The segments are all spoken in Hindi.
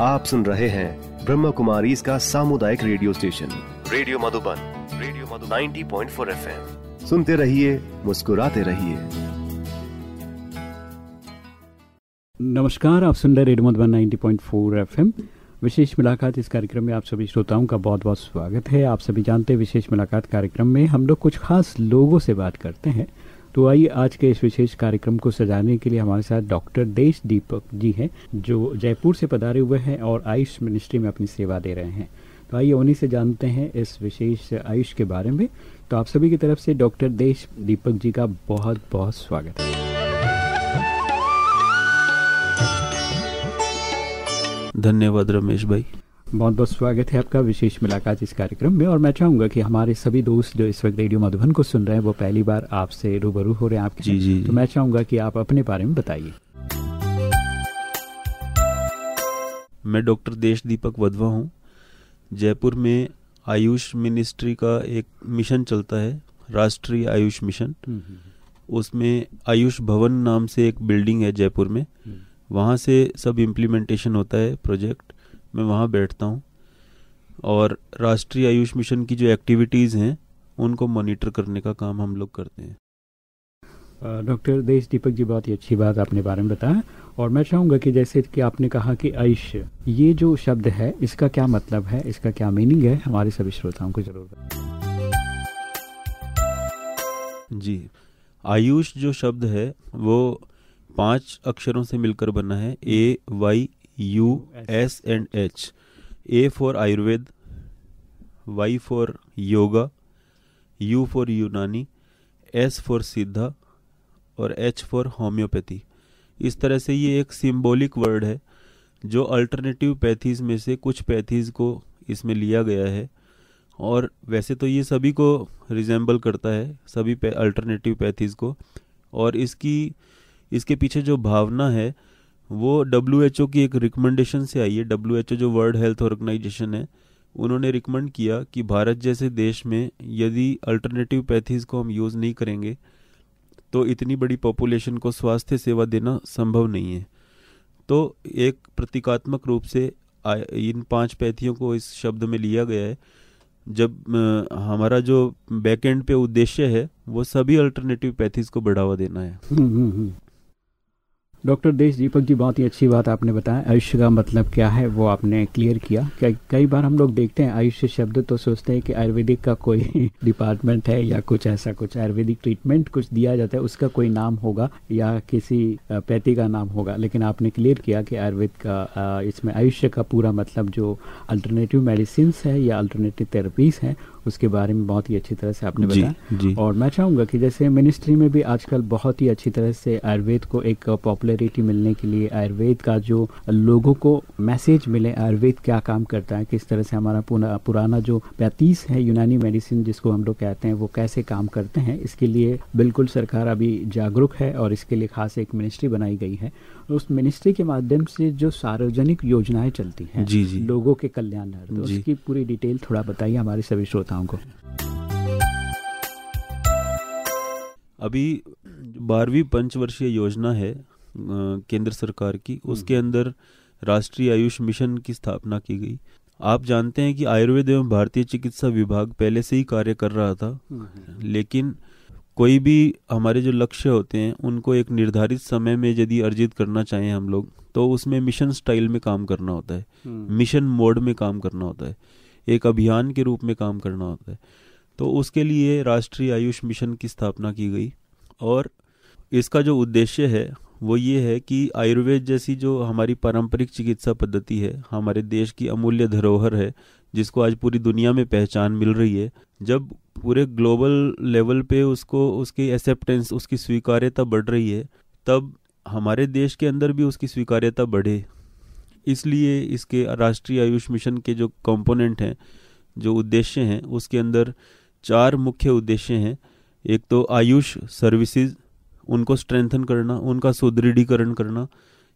आप सुन रहे हैं ब्रह्म कुमारी इसका सामुदायिक radio station. Radio Madhuban radio Madhuban. 90.4 FM. सुनते रहिए मुस्कुराते रहिए। नमस्कार आप सुन रहे रेडियो मधुबन 90.4 एफएम। विशेष मुलाकात इस कार्यक्रम में आप सभी श्रोताओं का बहुत बहुत स्वागत है। आप सभी जानते हैं विशेष मुलाकात कार्यक्रम में हम लोग कुछ खास लोगों से बात करते हैं। तो आइए आज के इस विशेष कार्यक्रम को सजाने के लिए हमारे साथ डॉक्टर देश दीपक जी हैं, जो जयपुर से पधारे हुए हैं और आयुष मिनिस्ट्री में अपनी सेवा दे रहे हैं। तो आइए उन्हीं से जानते हैं इस विशेष आयुष के बारे में। तो आप सभी की तरफ़ से डॉक्टर देश दीपक जी का बहुत बहुत स्वागत है। धन्यवाद रमेश भाई। बहुत बहुत स्वागत है आपका विशेष मुलाकात इस कार्यक्रम में। और मैं चाहूँगा कि हमारे सभी दोस्त जो इस वक्त रेडियो मधुबन को सुन रहे हैं वो पहली बार आपसे रूबरू हो रहे हैं आपके जी जी तो मैं चाहूँगा कि आप अपने बारे में बताइए। मैं डॉक्टर देश दीपक वधवा हूँ। जयपुर में आयुष मिनिस्ट्री का एक मिशन चलता है राष्ट्रीय आयुष मिशन। उसमें आयुष भवन नाम से एक बिल्डिंग है जयपुर में। वहाँ से सब इम्प्लीमेंटेशन होता है प्रोजेक्ट मैं वहाँ बैठता हूँ और राष्ट्रीय आयुष मिशन की जो एक्टिविटीज़ हैं उनको मॉनिटर करने का काम हम लोग करते हैं। डॉक्टर देश दीपक जी बहुत ही अच्छी बात आपने बारे में बताया और मैं चाहूँगा कि जैसे कि आपने कहा कि आयुष ये जो शब्द है इसका क्या मतलब है इसका क्या मीनिंग है हमारे सभी श्रोताओं को ज़रूर जी आयुष जो शब्द है वो पाँच अक्षरों से मिलकर बना है A Y U S and H A for Ayurveda Y for yoga U for Unani S for Siddha और एच फॉर होम्योपैथी इस तरह से ये एक सिंबॉलिक वर्ड है, जो अल्टरनेटिव पैथीज में से कुछ पैथीज को इसमें लिया गया है। और वैसे तो ये सभी को रिजेंबल करता है, सभी अल्टरनेटिव पैथीज को। और इसकी, इसके पीछे जो भावना है वो डब्ल्यू की एक रिकमेंडेशन से आई है। डब्ल्यू जो वर्ल्ड हेल्थ ऑर्गेनाइजेशन है उन्होंने रिकमेंड किया कि भारत जैसे देश में यदि अल्टरनेटिव पैथीज को हम यूज़ नहीं करेंगे तो इतनी बड़ी पॉपुलेशन को स्वास्थ्य सेवा देना संभव नहीं है। तो एक प्रतीकात्मक रूप से इन पाँच पैथियों को इस शब्द में लिया गया है। जब हमारा जो बैकएंड पे उद्देश्य है वो सभी अल्टरनेटिव पैथीज को बढ़ावा देना है। हम्म, हम्म, हम्म। डॉक्टर देश दीपक जी, बहुत ही अच्छी बात आपने बताया। आयुष्य का मतलब क्या है, वो आपने क्लियर किया। कई कई बार हम लोग देखते हैं, आयुष्य शब्द तो सोचते हैं कि आयुर्वेदिक का कोई डिपार्टमेंट है या कुछ ऐसा, कुछ आयुर्वेदिक ट्रीटमेंट कुछ दिया जाता है, उसका कोई नाम होगा या किसी पैथी का नाम होगा। लेकिन आपने क्लियर किया कि आयुर्वेद का इसमें आयुष्य का पूरा मतलब जो अल्टरनेटिव मेडिसिन है या अल्टरनेटिव थेरेपीज हैं उसके बारे में बहुत ही अच्छी तरह से आपने बताया। और मैं चाहूँगा कि जैसे मिनिस्ट्री में भी आजकल बहुत ही अच्छी तरह से आयुर्वेद को एक पॉपुलरिटी मिलने के लिए आयुर्वेद का जो लोगों को मैसेज मिले आयुर्वेद क्या काम करता है किस तरह से हमारा पुराना जो पैंतीस है यूनानी मेडिसिन जिसको हम लोग कहते हैं वो कैसे काम करते हैं इसके लिए बिल्कुल सरकार अभी जागरूक है और इसके लिए खास एक मिनिस्ट्री बनाई गई है। उस मिनिस्ट्री के माध्यम से जो सार्वजनिक योजनाएँ चलती हैं जी जी। लोगों के कल्याण तो उसकी पूरी डिटेल थोड़ा बताइए हमारे सभी श्रोताओं को। अभी बारहवीं पंचवर्षीय योजना है केंद्र सरकार की। उसके हम्म। अंदर राष्ट्रीय आयुष मिशन की स्थापना की गई। आप जानते हैं कि आयुर्वेद एवं भारतीय चिकित्सा विभाग पहले से ही कार्य कर रहा था हम्म। लेकिन कोई भी हमारे जो लक्ष्य होते हैं उनको एक निर्धारित समय में यदि अर्जित करना चाहें हम लोग तो उसमें मिशन स्टाइल में काम करना होता है। हम्म। मिशन मोड में काम करना होता है। एक अभियान के रूप में काम करना होता है। तो उसके लिए राष्ट्रीय आयुष मिशन की स्थापना की गई। और इसका जो उद्देश्य है वो ये है कि आयुर्वेद जैसी जो हमारी पारंपरिक चिकित्सा पद्धति है हमारे देश की अमूल्य धरोहर है जिसको आज पूरी दुनिया में पहचान मिल रही है, जब पूरे ग्लोबल लेवल पे उसको, उसकी एक्सेप्टेंस उसकी स्वीकार्यता बढ़ रही है, तब हमारे देश के अंदर भी उसकी स्वीकार्यता बढ़े। इसलिए इसके राष्ट्रीय आयुष मिशन के जो कंपोनेंट हैं, जो उद्देश्य हैं, उसके अंदर चार मुख्य उद्देश्य हैं। एक तो आयुष सर्विसेज़ उनको स्ट्रेंथन करना, उनका सुदृढ़ीकरण करना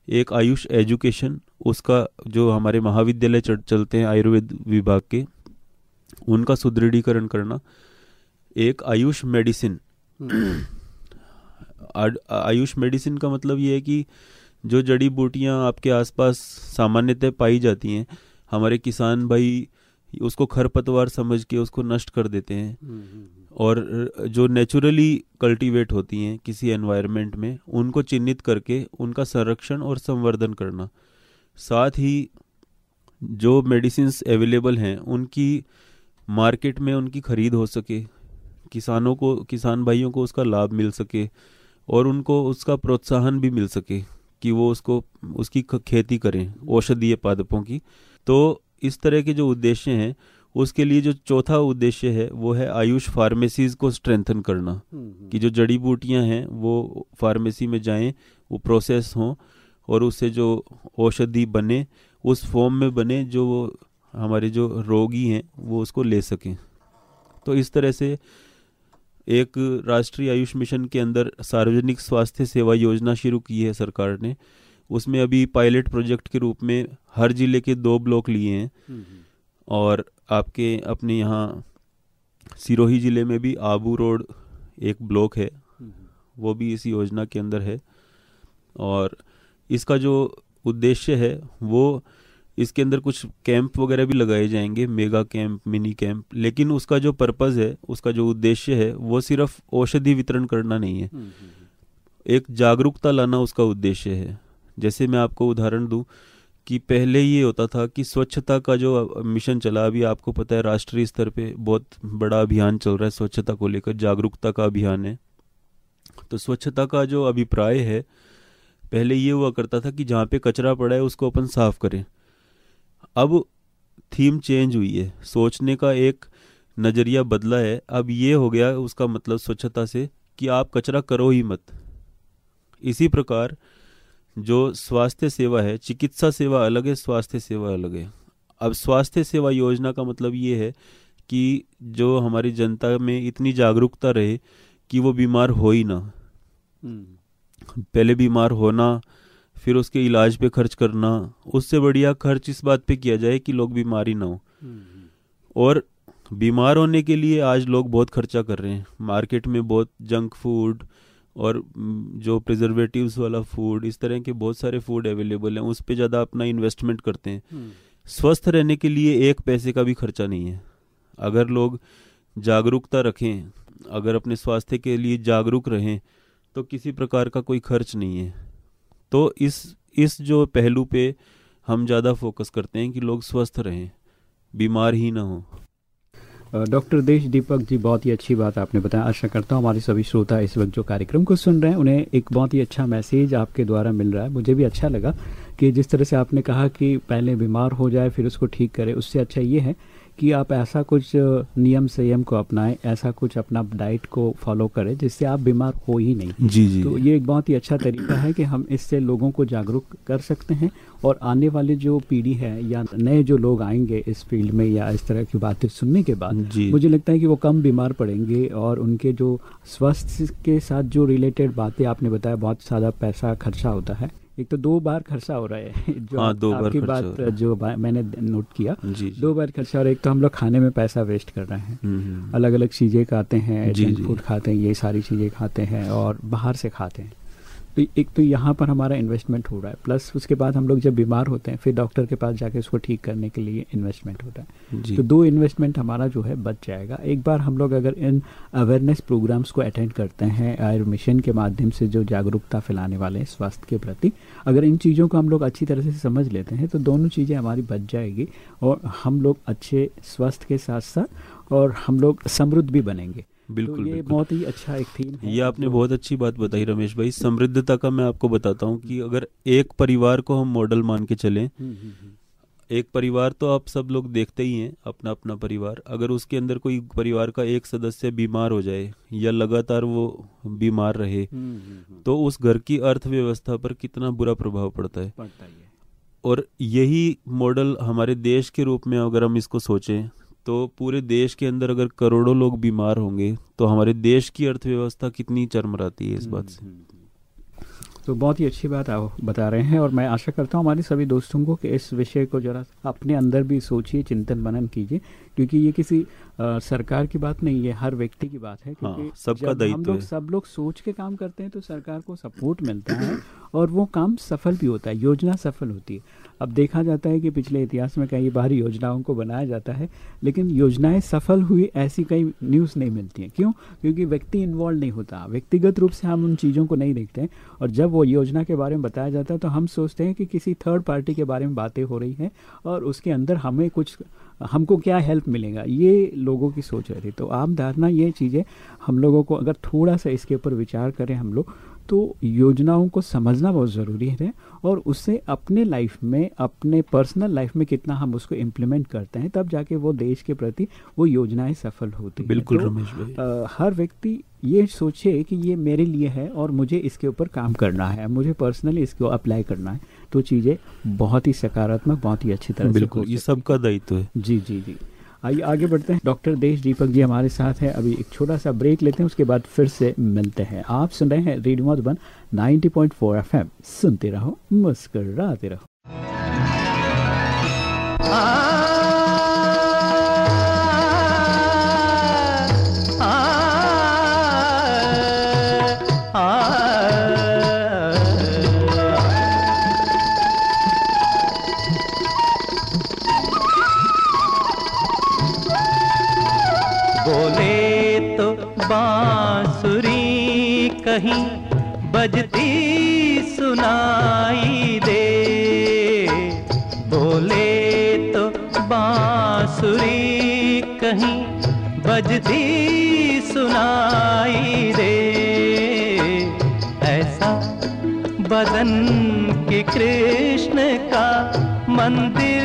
एक आयुष एजुकेशन उसका जो हमारे महाविद्यालय चलते हैं आयुर्वेद विभाग के उनका सुदृढ़ीकरण करना एक आयुष मेडिसिन। हम्म। आयुष मेडिसिन का मतलब ये है कि जो जड़ी बूटियाँ आपके आसपास सामान्यतः पाई जाती हैं हमारे किसान भाई उसको खरपतवार समझ के उसको नष्ट कर देते हैं। और जो नेचुरली कल्टीवेट होती हैं किसी एनवायरनमेंट में, उनको चिन्हित करके उनका संरक्षण और संवर्धन करना। साथ ही जो मेडिसिन अवेलेबल हैं, उनकी मार्केट में उनकी खरीद हो सके, किसानों को, किसान भाइयों को उसका लाभ मिल सके और उनको उसका प्रोत्साहन भी मिल सके कि वो उसको, उसकी खेती करें औषधीय पादपों की। तो इस तरह के जो उद्देश्य हैं उसके लिए जो चौथा उद्देश्य है वो है आयुष फार्मेसीज को स्ट्रेंथन करना। हम्म, हम्म। कि जो जड़ी बूटियाँ हैं वो फार्मेसी में जाएँ वो प्रोसेस हों और उससे जो औषधि बने उस फॉर्म में बने जो वो हमारे जो रोगी हैं वो उसको ले सकें। तो इस तरह से एक राष्ट्रीय आयुष मिशन के अंदर सार्वजनिक स्वास्थ्य सेवा योजना शुरू की है सरकार ने। उसमें अभी पायलट प्रोजेक्ट के रूप में हर ज़िले के दो ब्लॉक लिए हैं। हम्म, और आपके अपने यहाँ सिरोही ज़िले में भी आबू रोड एक ब्लॉक है। वो भी इस योजना के अंदर है। और इसका जो उद्देश्य है वो इसके अंदर कुछ कैंप वगैरह भी लगाए जाएँगे मेगा कैंप मिनी कैंप। लेकिन उसका जो पर्पज़ है उसका जो उद्देश्य है वो सिर्फ़ औषधि वितरण करना नहीं है। एक जागरूकता लाना उसका उद्देश्य है। जैसे मैं आपको उदाहरण दूँ कि पहले ये होता था कि स्वच्छता का जो मिशन चला, अभी आपको पता है राष्ट्रीय स्तर पे बहुत बड़ा अभियान चल रहा है स्वच्छता को लेकर, जागरूकता का अभियान है। तो स्वच्छता का जो अभिप्राय है, पहले ये हुआ करता था कि जहाँ पे कचरा पड़ा है, उसको अपन साफ़ करें। अब थीम चेंज हुई है। सोचने का एक नज़रिया बदला है। अब ये हो गया उसका मतलब स्वच्छता से कि आप कचरा करो ही मत। इसी प्रकार जो स्वास्थ्य सेवा है चिकित्सा सेवा अलग है स्वास्थ्य सेवा अलग है अब स्वास्थ्य सेवा योजना का मतलब ये है कि जो हमारी जनता में इतनी जागरूकता रहे कि वो बीमार हो ही ना हम्म। पहले बीमार होना फिर उसके इलाज पे खर्च करना उससे बढ़िया खर्च इस बात पे किया जाए कि लोग बीमार ही ना हो हम्म। और बीमार होने के लिए आज लोग बहुत खर्चा कर रहे हैं मार्केट में बहुत जंक फ़ूड और जो प्रिजर्वेटिव्स वाला फ़ूड इस तरह के बहुत सारे फ़ूड अवेलेबल हैं उस पर ज़्यादा अपना इन्वेस्टमेंट करते हैं। हम्म। स्वस्थ रहने के लिए एक पैसे का भी खर्चा नहीं है। अगर लोग जागरूकता रखें अगर अपने स्वास्थ्य के लिए जागरूक रहें तो किसी प्रकार का कोई खर्च नहीं है। तो इस इस जो पहलू पे हम ज़्यादा फोकस करते हैं कि लोग स्वस्थ रहें बीमार ही ना हों। डॉक्टर देश दीपक जी, बहुत ही अच्छी बात आपने बताया। आशा करता हूँ हमारे सभी श्रोता इस वक्त जो कार्यक्रम को सुन रहे हैं, उन्हें एक बहुत ही अच्छा मैसेज आपके द्वारा मिल रहा है। मुझे भी अच्छा लगा कि जिस तरह से आपने कहा कि पहले बीमार हो जाए, फिर उसको ठीक करे, उससे अच्छा ये है कि आप ऐसा कुछ नियम संयम को अपनाएँ ऐसा कुछ अपना डाइट को फॉलो करें जिससे आप बीमार हो ही नहीं। जी जी। तो ये एक बहुत ही अच्छा तरीका है कि हम इससे लोगों को जागरूक कर सकते हैं और आने वाली जो पीढ़ी है या नए जो लोग आएँगे इस फ़ील्ड में या इस तरह की बातें सुनने के बाद मुझे लगता है कि वो कम बीमार पड़ेंगे और उनके जो स्वास्थ्य के साथ जो रिलेटेड बातें आपने बताया बहुत ज़्यादा पैसा खर्चा होता है एक तो दो बार खर्चा हो रहा है जो हाँ, दो आपकी बार बात जो बा, मैंने नोट किया जी, जी। दो बार खर्चा और एक तो हम लोग खाने में पैसा वेस्ट कर रहे हैं हम्म, हम्म। अलग अलग चीज़ें खाते हैं जंक फ़ूड खाते हैं ये सारी चीज़ें खाते हैं और बाहर से खाते हैं तो एक तो यहाँ पर हमारा इन्वेस्टमेंट हो रहा है प्लस उसके बाद हम लोग जब बीमार होते हैं फिर डॉक्टर के पास जाके उसको ठीक करने के लिए इन्वेस्टमेंट होता है। तो दो इन्वेस्टमेंट हमारा जो है बच जाएगा। एक बार हम लोग अगर इन अवेयरनेस प्रोग्राम्स को अटेंड करते हैं आयुर मिशन के माध्यम से जो जागरूकता फैलाने वाले हैं स्वास्थ्य के प्रति अगर इन चीज़ों को हम लोग अच्छी तरह से समझ लेते हैं तो दोनों चीज़ें हमारी बच जाएगी और हम लोग अच्छे स्वास्थ्य के साथ साथ और हम लोग समृद्ध भी बनेंगे। बिल्कुल तो ये बहुत ही अच्छा एक थीम है। ये आपने बहुत अच्छी बात बताई रमेश भाई। समृद्धता का मैं आपको बताता हूँ कि अगर एक परिवार को हम मॉडल मान के चलें हम्म, हम्म, हम्म। एक परिवार तो आप सब लोग देखते ही हैं अपना अपना परिवार। अगर उसके अंदर कोई परिवार का एक सदस्य बीमार हो जाए या लगातार वो बीमार रहे तो उस घर की अर्थव्यवस्था पर कितना बुरा प्रभाव पड़ता है। पड़ता है और यही मॉडल हमारे देश के रूप में अगर हम इसको सोचें तो पूरे देश के अंदर अगर करोड़ों लोग बीमार होंगे तो हमारे देश की अर्थव्यवस्था कितनी चरमराती है इस बात से। तो बहुत ही अच्छी बात आप बता रहे हैं और मैं आशा करता हूँ हमारे सभी दोस्तों को कि इस विषय को जरा अपने अंदर भी सोचिए चिंतन मनन कीजिए क्योंकि ये किसी आ, सरकार की बात नहीं है हर व्यक्ति की बात है हाँ, क्योंकि सबका जब दायित्व हम लोग सब लोग सोच के काम करते हैं तो सरकार को सपोर्ट मिलता है और वो काम सफल भी होता है योजना सफल होती है अब देखा जाता है कि पिछले इतिहास में कई बार योजनाओं को बनाया जाता है, लेकिन योजनाएँ सफल हुई ऐसी कई न्यूज़ नहीं मिलती हैं। क्यों? क्योंकि व्यक्ति इन्वॉल्व नहीं होता। व्यक्तिगत रूप से हम उन चीज़ों को नहीं देखते हैं, और जब वो योजना के बारे में बताया जाता है तो हम सोचते हैं कि किसी थर्ड पार्टी के बारे में बातें हो रही हैं, और उसके अंदर हमें कुछ, हमको क्या हेल्प मिलेगा? ये लोगों की सोच रहती तो आम धारणा ये चीज़ें हम लोगों को अगर थोड़ा सा इसके ऊपर विचार करें हम लोग तो योजनाओं को समझना बहुत ज़रूरी है। और उससे अपने लाइफ में अपने पर्सनल लाइफ में कितना हम उसको इम्प्लीमेंट करते हैं तब जाके वो देश के प्रति वो योजनाएँ सफल होती हैं। बिल्कुल तो, रमेश भाई। हर व्यक्ति ये सोचे कि ये मेरे लिए है और मुझे इसके ऊपर काम करना है मुझे पर्सनली इसको अप्लाई करना है तो चीज़ें बहुत ही सकारात्मक बहुत ही अच्छी तरह बिल्कुल ये सबका दायित्व है। जी जी जी। आइए, आगे बढ़ते हैं। डॉक्टर देश दीपक जी हमारे साथ हैं। अभी एक छोटा सा ब्रेक लेते हैं, उसके बाद फिर से मिलते हैं। आप सुन रहे हैं रेडियो मधुबन 90.4 एफएम। सुनते रहो, मुस्कराते रहो। बजती सुनाई दे। ऐसा बदन के कृष्ण का मंदिर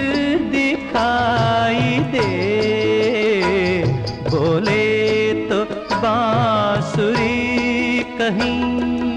दिखाई दे। बोले तो बांसुरी कहीं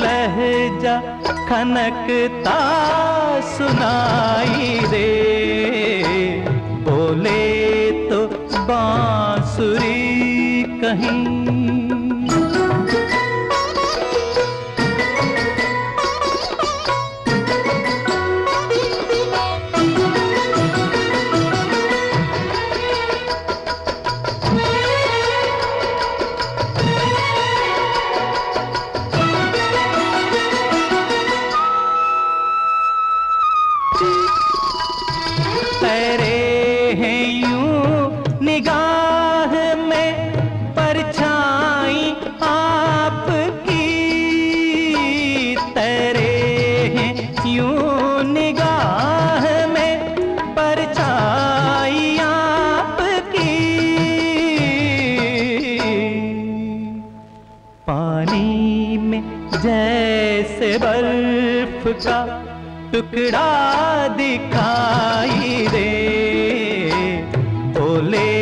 लहजा खनकता सुनाई रे। बोले तो बांसुरी कहीं जैसे बर्फ़ का टुकड़ा दिखाई दे। बोले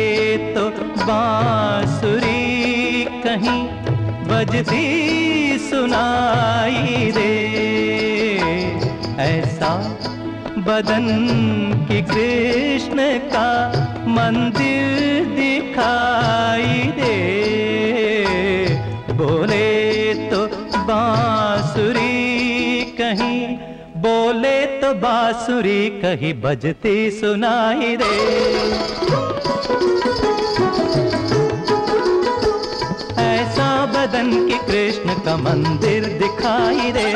तो बांसुरी कहीं बजती सुनाई दे। ऐसा बदन की कृष्ण का मंदिर दिखाई दे। बोले बांसुरी कहीं, बोले तो बांसुरी कहीं बजती सुनाई दे। ऐसा बदन की कृष्ण का मंदिर दिखाई दे।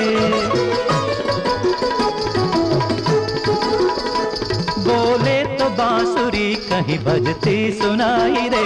बोले तो बांसुरी कहीं बजती सुनाई दे।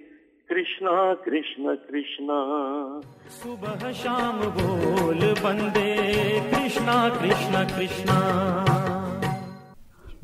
कृष्णा कृष्ण कृष्णा। सुबह शाम बोल बंदे कृष्णा कृष्णा कृष्णा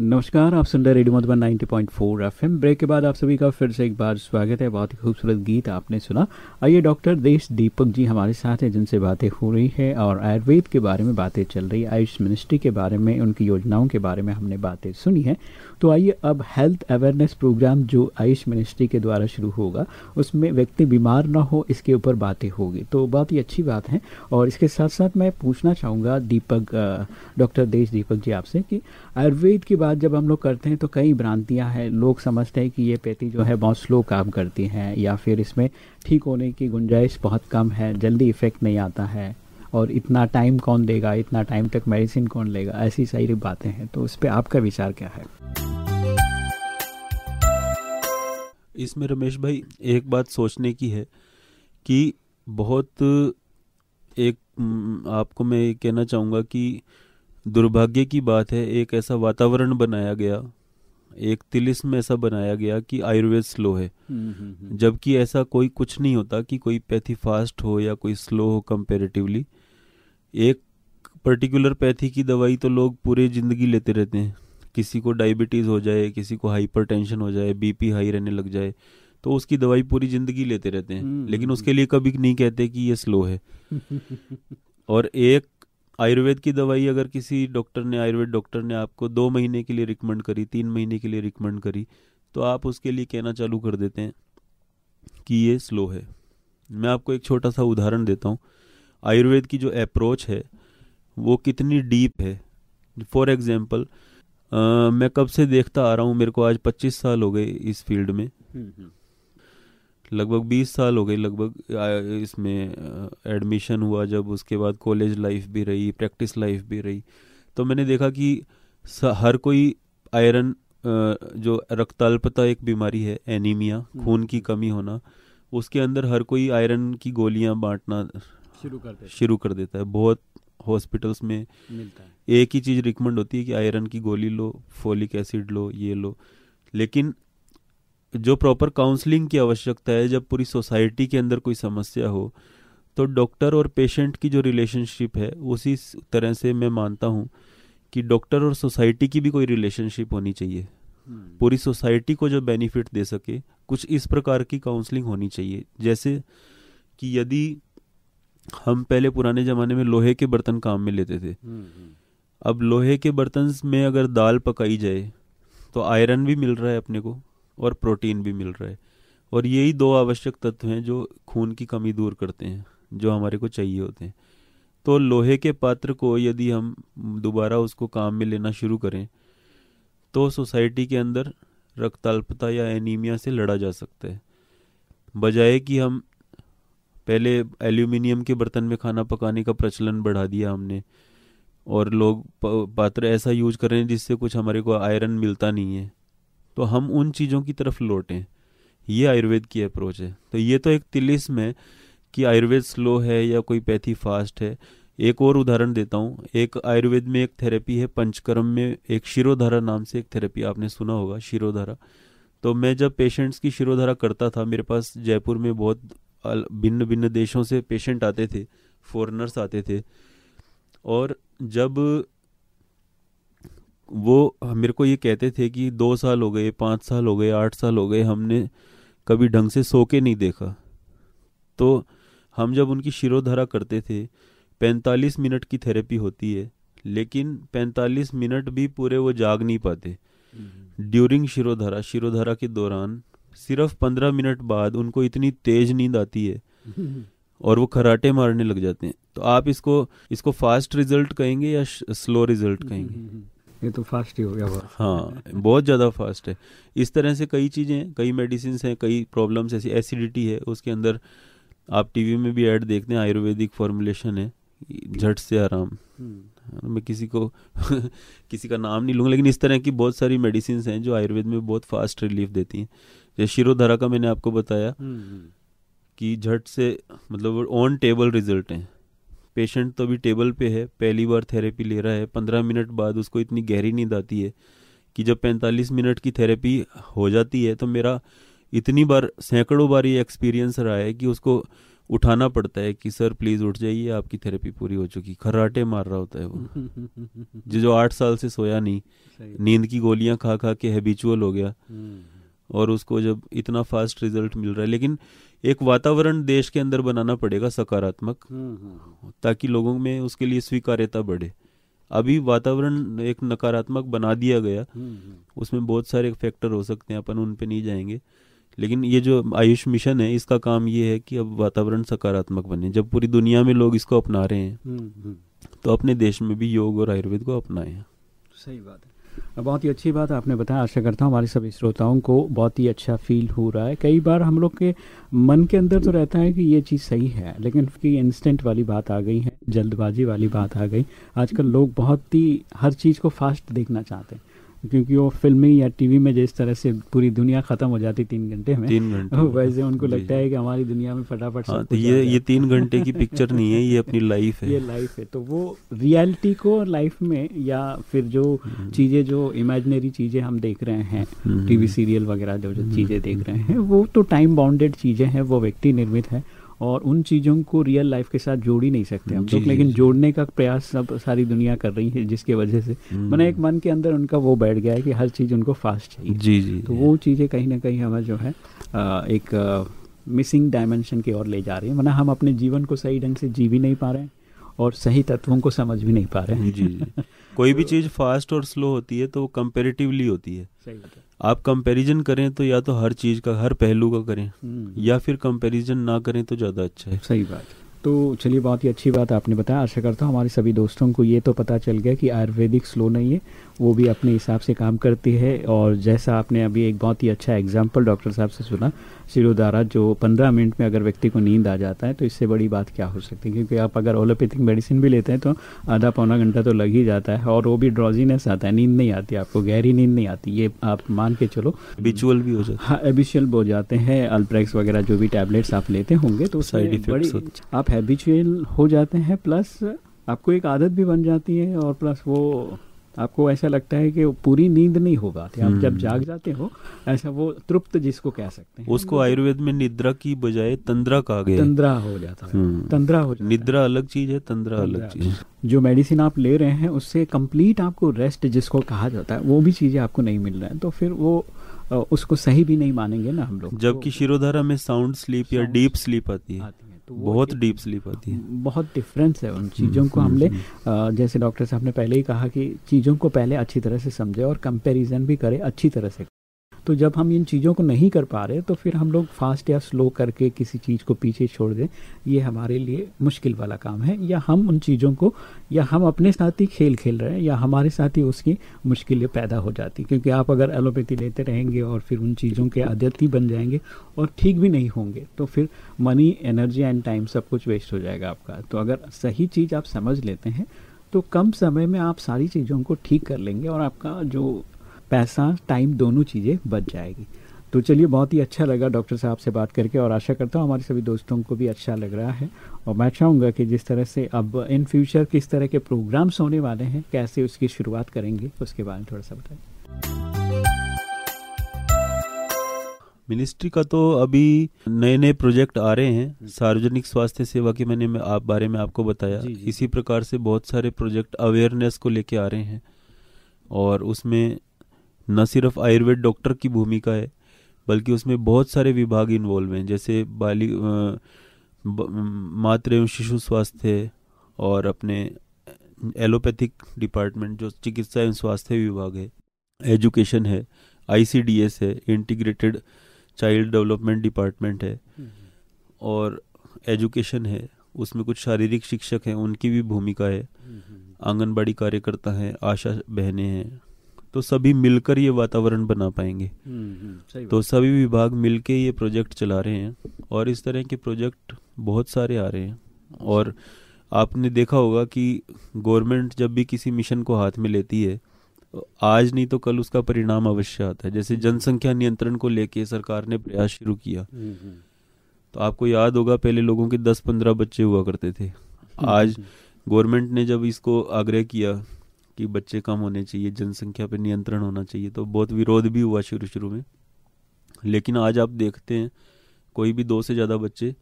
नमस्कार, आप सुन रहे रेडियो मधुबन 90.4 एफएम। ब्रेक के बाद आप सभी का फिर से एक बार स्वागत है। बहुत ही खूबसूरत गीत आपने सुना। आइए डॉक्टर देश दीपक जी हमारे साथ हैं, जिनसे बातें हो रही है और आयुर्वेद के बारे में बातें चल रही है। आयुष मिनिस्ट्री के बारे में, उनकी योजनाओं के बारे में हमने बातें सुनी है। तो आइए अब हेल्थ अवेयरनेस प्रोग्राम जो आयुष मिनिस्ट्री के द्वारा शुरू होगा, उसमें व्यक्ति बीमार ना हो, इसके ऊपर बातें होगी। तो बहुत ही अच्छी बात है। और इसके साथ साथ मैं पूछना चाहूँगा दीपक डॉक्टर देश दीपक जी आपसे कि आयुर्वेद की बात जब हम लोग करते हैं तो कई भ्रांतियाँ हैं। लोग समझते हैं कि ये पेटी जो है बहुत स्लो काम करती है या फिर इसमें ठीक होने की गुंजाइश बहुत कम है, जल्दी इफ़ेक्ट नहीं आता है और इतना टाइम कौन देगा, इतना टाइम तक मेडिसिन कौन लेगा, ऐसी सारी बातें हैं। तो उस पर आपका विचार क्या है? इसमें रमेश भाई, एक बात सोचने की है कि बहुत एक आपको मैं कहना चाहूँगा कि दुर्भाग्य की बात है एक ऐसा वातावरण बनाया गया एक तिलिस्म ऐसा बनाया गया कि आयुर्वेद स्लो है। जबकि ऐसा कोई कुछ नहीं होता कि कोई पैथी फास्ट हो या कोई स्लो हो कंपेरेटिवली एक पर्टिकुलर पैथी की दवाई तो लोग पूरी ज़िंदगी लेते रहते हैं। किसी को डायबिटीज़ हो जाए किसी को हाइपरटेंशन हो जाए बीपी हाई रहने लग जाए तो उसकी दवाई पूरी ज़िंदगी लेते रहते हैं। लेकिन उसके लिए कभी नहीं कहते कि ये स्लो है। और एक आयुर्वेद की दवाई अगर किसी डॉक्टर ने, आयुर्वेद डॉक्टर ने आपको दो महीने के लिए रिकमेंड करी, तीन महीने के लिए रिकमेंड करी तो आप उसके लिए कहना चालू कर देते हैं कि ये स्लो है। मैं आपको एक छोटा सा उदाहरण देता हूँ। आयुर्वेद की जो अप्रोच है, वो कितनी डीप है। फॉर एग्ज़ाम्पल मैं कब से देखता आ रहा हूँ, मेरे को आज पच्चीस साल हो गए इस फ़ील्ड में। लगभग बीस साल हो गए लगभग इसमें एडमिशन हुआ जब उसके बाद कॉलेज लाइफ भी रही प्रैक्टिस लाइफ भी रही। तो मैंने देखा कि हर कोई आयरन जो रक्ताल्पता एक बीमारी है एनीमिया खून की कमी होना उसके अंदर हर कोई आयरन की गोलियाँ बांटना शुरू कर देता शुरू कर देता है। बहुत हॉस्पिटल्स में मिलता है। एक ही चीज़ रिकमेंड होती है कि आयरन की गोली लो फोलिक एसिड लो ये लो। लेकिन जो प्रॉपर काउंसलिंग की आवश्यकता है जब पूरी सोसाइटी के अंदर कोई समस्या हो तो डॉक्टर और पेशेंट की जो रिलेशनशिप है उसी तरह से मैं मानता हूँ कि डॉक्टर और सोसाइटी की भी कोई रिलेशनशिप होनी चाहिए। पूरी सोसाइटी को जो बेनिफिट दे सके कुछ इस प्रकार की काउंसलिंग होनी चाहिए। जैसे कि यदि हम पहले पुराने ज़माने में लोहे के बर्तन काम में लेते थे अब लोहे के बर्तन में अगर दाल पकाई जाए तो आयरन भी मिल रहा है अपने को। और प्रोटीन भी मिल रहा है। और यही दो आवश्यक तत्व हैं जो खून की कमी दूर करते हैं, जो हमारे को चाहिए होते हैं। तो लोहे के पात्र को यदि हम दोबारा उसको काम में लेना शुरू करें तो सोसाइटी के अंदर रक्ताल्पता या एनीमिया से लड़ा जा सकता है। बजाय कि हम पहले एल्यूमिनियम के बर्तन में खाना पकाने का प्रचलन बढ़ा दिया हमने, और लोग पात्र ऐसा यूज़ कर जिससे कुछ हमारे को आयरन मिलता नहीं है। तो हम उन चीज़ों की तरफ़ लौटें। ये आयुर्वेद की अप्रोच है। तो ये तो एक तिलिस्म है कि आयुर्वेद स्लो है या कोई पैथी फास्ट है। एक और उदाहरण देता हूँ। एक आयुर्वेद में एक थेरेपी है, पंचकर्म में एक शिरोधारा नाम से एक थेरेपी आपने सुना होगा, शिरोधारा। तो मैं जब पेशेंट्स की शिरोधारा करता था, मेरे पास जयपुर में बहुत भिन्न भिन्न देशों से पेशेंट आते थे फॉरनर्स आते थे। और जब वो मेरे को ये कहते थे कि दो साल हो गए पाँच साल हो गए आठ साल हो गए हमने कभी ढंग से सो के नहीं देखा। तो हम जब उनकी शिरोधारा करते थे पैंतालीस मिनट की थेरेपी होती है लेकिन पैंतालीस मिनट भी पूरे वो जाग नहीं पाते। ड्यूरिंग शिरोधारा शिरोधारा के दौरान सिर्फ़ पंद्रह मिनट बाद उनको इतनी तेज नींद आती है और वो खराटे मारने लग जाते हैं। तो आप इसको इसको फास्ट रिज़ल्ट कहेंगे या स्लो रिज़ल्ट कहेंगे? ये तो फास्ट ही हो गया बहुत। हाँ बहुत ज़्यादा फास्ट है। इस तरह से कई चीज़ें कई मेडिसिन हैं कई प्रॉब्लम्स ऐसी एसिडिटी है उसके अंदर आप टीवी में भी ऐड देखते हैं आयुर्वेदिक फॉर्मुलेशन है झट से आराम। हम्म। मैं किसी को किसी का नाम नहीं लूँगा लेकिन इस तरह की बहुत सारी मेडिसिन हैं जो आयुर्वेद में बहुत फास्ट रिलीफ देती हैं। जैसे शिरोधरा का मैंने आपको बताया हम्म, हम्म। कि झट से मतलब ऑन टेबल रिज़ल्ट हैं। पेशेंट तो अभी टेबल पे है पहली बार थेरेपी ले रहा है पंद्रह मिनट बाद उसको इतनी गहरी नींद आती है कि जब पैंतालीस मिनट की थेरेपी हो जाती है तो मेरा इतनी बार सैकड़ों बार ये एक्सपीरियंस रहा है कि उसको उठाना पड़ता है कि सर प्लीज़ उठ जाइए आपकी थेरेपी पूरी हो चुकी खर्राटे मार रहा होता है वो। जो जो आठ साल से सोया नहीं नींद की गोलियाँ खा खा के हैबिचुअल हो गया। हम्म। और उसको जब इतना फास्ट रिज़ल्ट मिल रहा है लेकिन एक वातावरण देश के अंदर बनाना पड़ेगा सकारात्मक हम्म, हम्म, हम्म। ताकि लोगों में उसके लिए स्वीकार्यता बढ़े। अभी वातावरण एक नकारात्मक बना दिया गया उसमें बहुत सारे फैक्टर हो सकते हैं अपन उन पे नहीं जाएँगे। लेकिन ये जो आयुष मिशन है इसका काम ये है कि अब वातावरण सकारात्मक बने। जब पूरी दुनिया में लोग इसको अपना रहे हैं तो अपने देश में भी योग और आयुर्वेद को अपनाए। सही बात है। बहुत ही अच्छी बात आपने बताया। आशा करता हूँ हमारे सभी श्रोताओं को बहुत ही अच्छा फील हो रहा है। कई बार हम लोग के मन के अंदर तो रहता है कि ये चीज़ सही है, लेकिन कि इंस्टेंट वाली बात आ गई है, जल्दबाजी वाली बात आ गई। आजकल लोग बहुत ही हर चीज़ को फास्ट देखना चाहते हैं। क्योंकि वो फिल्मी या टीवी में जिस तरह से पूरी दुनिया खत्म हो जाती तीन घंटे में तीन घंटे वैसे उनको लगता है कि हमारी दुनिया में फटाफट हाँ, तो ये ये तीन घंटे की पिक्चर नहीं है ये अपनी लाइफ है ये लाइफ है तो वो रियलिटी को लाइफ में या फिर जो हम्म। चीज़ें जो इमेजिनरी चीज़ें हम देख रहे हैं टीवी हम्म। सीरियल वगैरह जो जो हम्म। चीज़ें देख रहे हैं वो तो टाइम बाउंडेड चीज़ें हैं वो व्यक्ति निर्मित है और उन चीज़ों को रियल लाइफ के साथ जोड़ ही नहीं सकते हम लोग लेकिन जोड़ने का प्रयास सब सारी दुनिया कर रही है जिसके वजह से। हम्म। मैंने एक मन के अंदर उनका वो बैठ गया है कि हर चीज़ उनको फास्ट चाहिए। जी जी तो वो चीज़ें कहीं ना कहीं हमें जो है एक मिसिंग डायमेंशन की ओर ले जा रही है। वरना हम अपने जीवन को सही ढंग से जी भी नहीं पा रहे हैं और सही तत्वों को समझ भी नहीं पा रहे हैं। जी जी। कोई भी चीज़ फास्ट और स्लो होती है तो वो कंपेरेटिवली होती है। सही बात है। आप कंपैरिजन करें तो या तो हर चीज़ का हर पहलू का करें हम्म। या फिर कंपैरिजन ना करें तो ज़्यादा अच्छा है सही बात तो चलिए बहुत ही अच्छी बात आपने बताया। आशा करता हूँ हमारे सभी दोस्तों को ये तो पता चल गया कि आयुर्वेदिक स्लो नहीं है वो भी अपने हिसाब से काम करती है और जैसा आपने अभी एक बहुत ही अच्छा एग्ज़ाम्पल डॉक्टर साहब से सुना सिरोधारा जो पंद्रह मिनट में अगर व्यक्ति को नींद आ जाता है तो इससे बड़ी बात क्या हो सकती है? क्योंकि आप अगर ओलोपैथिक मेडिसिन भी लेते हैं तो आधा पौना घंटा तो लग ही जाता है और वो भी ड्रॉजीनेस आता है नींद नहीं आती आपको गहरी नींद नहीं आती ये आप मान के चलो। एबिचुअल भी हो जाता हाँ। एबिचुअल हो जाते हैं अल्प्रेक्स वगैरह जो भी टैबलेट्स आप लेते होंगे तो साइड इफ़ेक्ट आप हैबिचुअल हो जाते हैं प्लस आपको एक आदत भी बन जाती है और प्लस वो आपको ऐसा लगता है कि पूरी नींद नहीं हो पाती आप जब हम्म। जाग जाते हो ऐसा वो तृप्त जिसको कह सकते हैं। उसको आयुर्वेद में निद्रा की बजाय तंद्रा कहा गया तंद्रा हो जाता है। हम्म। तंद्रा हो जाता निद्रा अलग चीज़ है तंद्रा अलग चीज़ जो मेडिसिन आप ले रहे हैं उससे कंप्लीट आपको रेस्ट जिसको कहा जाता है वो भी चीज़ें आपको नहीं मिल रहा है तो फिर वो उसको सही भी नहीं मानेंगे ना हम लोग। जबकि तो शिरोधारा में साउंड स्लीप या डीप स्लीप आती है। तो बहुत डीप स्लीप आती है। बहुत डिफरेंस है उन चीज़ों को हमने जैसे डॉक्टर साहब ने पहले ही कहा कि चीज़ों को पहले अच्छी तरह से समझे और कंपेरिजन भी करें अच्छी तरह से। तो जब हम इन चीज़ों को नहीं कर पा रहे तो फिर हम लोग फास्ट या स्लो करके किसी चीज़ को पीछे छोड़ दें। ये हमारे लिए मुश्किल वाला काम है। या हम उन चीज़ों को, या हम अपने साथ ही खेल खेल रहे हैं, या हमारे साथ ही उसकी मुश्किलें पैदा हो जाती क्योंकि आप अगर एलोपैथी लेते रहेंगे और फिर उन चीज़ों के आदत बन जाएँगे और ठीक भी नहीं होंगे तो फिर मनी, एनर्जी एंड टाइम सब कुछ वेस्ट हो जाएगा आपका। तो अगर सही चीज़ आप समझ लेते हैं तो कम समय में आप सारी चीज़ों को ठीक कर लेंगे और आपका जो पैसा टाइम दोनों चीज़ें बच जाएगी। तो चलिए बहुत ही अच्छा लगा डॉक्टर साहब से बात करके और आशा करता हूँ हमारे सभी दोस्तों को भी अच्छा लग रहा है। और मैं चाहूँगा कि जिस तरह से अब इन फ्यूचर किस तरह के प्रोग्राम्स होने वाले हैं कैसे उसकी शुरुआत करेंगे उसके बारे में थोड़ा सा बताएँ। मिनिस्ट्री का तो अभी नए नए प्रोजेक्ट आ रहे हैं। सार्वजनिक स्वास्थ्य सेवा के मैंने मैं आप बारे में आपको बताया। जी, जी। इसी प्रकार से बहुत सारे प्रोजेक्ट अवेयरनेस को लेके आ रहे हैं। और उसमें न सिर्फ़ आयुर्वेद डॉक्टर की भूमिका है बल्कि उसमें बहुत सारे विभाग इन्वॉल्व हैं जैसे बाली मातृ एवं शिशु स्वास्थ्य और अपने एलोपैथिक डिपार्टमेंट जो चिकित्सा एवं स्वास्थ्य विभाग है एजुकेशन है आईसीडीएस है इंटीग्रेटेड चाइल्ड डेवलपमेंट डिपार्टमेंट है और एजुकेशन है उसमें कुछ शारीरिक शिक्षक हैं उनकी भी भूमिका है। आंगनबाड़ी कार्यकर्ता हैं आशा बहनें हैं तो सभी मिलकर ये वातावरण बना पाएँगे। तो सभी विभाग मिलके ये प्रोजेक्ट चला रहे हैं और इस तरह के प्रोजेक्ट बहुत सारे आ रहे हैं। और आपने देखा होगा कि गवर्नमेंट जब भी किसी मिशन को हाथ में लेती है आज नहीं तो कल उसका परिणाम अवश्य आता है। जैसे जनसंख्या नियंत्रण को लेके सरकार ने प्रयास शुरू किया। तो आपको याद होगा पहले लोगों के दस पंद्रह बच्चे हुआ करते थे। आज गवर्नमेंट ने जब इसको आग्रह किया कि बच्चे कम होने चाहिए जनसंख्या पर नियंत्रण होना चाहिए। तो बहुत विरोध भी हुआ शुरू शुरू में। लेकिन आज आप देखते हैं कोई भी दो से ज़्यादा बच्चे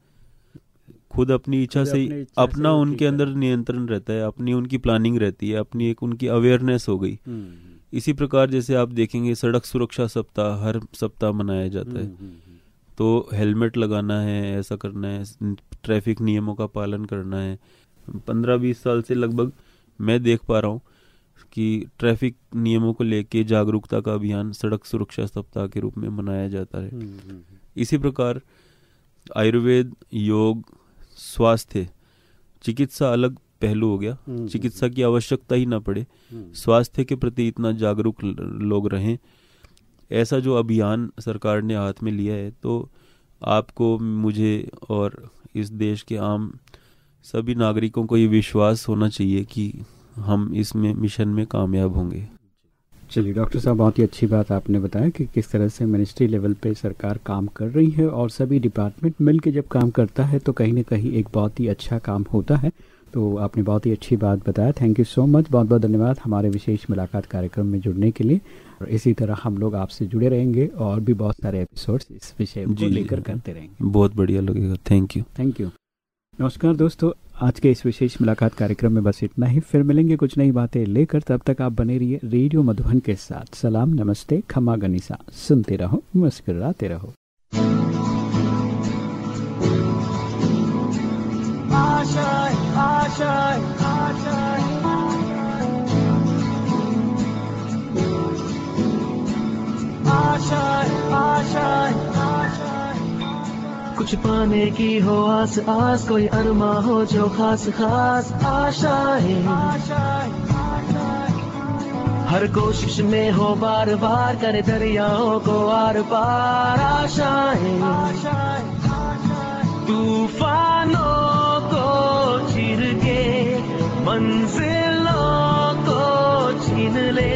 खुद अपनी इच्छा से अपनी इच्छा अपना वो उनके अंदर नियंत्रण रहता है अपनी उनकी प्लानिंग रहती है अपनी एक उनकी अवेयरनेस हो गई। इसी प्रकार जैसे आप देखेंगे सड़क सुरक्षा सप्ताह हर सप्ताह मनाया जाता है। तो हेलमेट लगाना है ऐसा करना है ट्रैफ़िक नियमों का पालन करना है। पंद्रह बीस साल से लगभग मैं देख पा रहा हूँ कि ट्रैफ़िक नियमों को लेके जागरूकता का अभियान सड़क सुरक्षा सप्ताह के रूप में मनाया जाता है। इसी प्रकार आयुर्वेद योग स्वास्थ्य चिकित्सा अलग पहलू हो गया। चिकित्सा की आवश्यकता ही ना पड़े। स्वास्थ्य के प्रति इतना जागरूक लोग रहें। ऐसा जो अभियान सरकार ने हाथ में लिया है तो आपको मुझे और इस देश के आम सभी नागरिकों को ये विश्वास होना चाहिए कि हम इसमें मिशन में कामयाब होंगे। चलिए डॉक्टर साहब बहुत ही अच्छी बात आपने बताया कि किस तरह से मिनिस्ट्री लेवल पे सरकार काम कर रही है और सभी डिपार्टमेंट मिल के जब काम करता है तो कहीं ना कहीं एक बहुत ही अच्छा काम होता है। तो आपने बहुत ही अच्छी बात बताया। थैंक यू सो मच बहुत बहुत धन्यवाद हमारे विशेष मुलाकात कार्यक्रम में जुड़ने के लिए। और इसी तरह हम लोग आपसे जुड़े रहेंगे और भी बहुत सारे एपिसोड्स इस विषय को लेकर। करते रहेंगे। बहुत बढ़िया लगेगा। थैंक यू थैंक यू नमस्कार दोस्तों, आज के इस विशेष मुलाकात कार्यक्रम में बस इतना ही। फिर मिलेंगे कुछ नई बातें लेकर, तब तक आप बने रहिए रेडियो मधुबन के साथ। सलाम, नमस्ते, खमा गनीसा। सुनते रहो, मुस्कुराते रहो। कुछ पाने की हो, आस आस कोई अरमा हो जो खास खास आशाएँ हर कोशिश में हो, बार बार करे दरियाओं को आर पार आशाएँ तूफानों को चिर के, मंजिलों को छीन ले।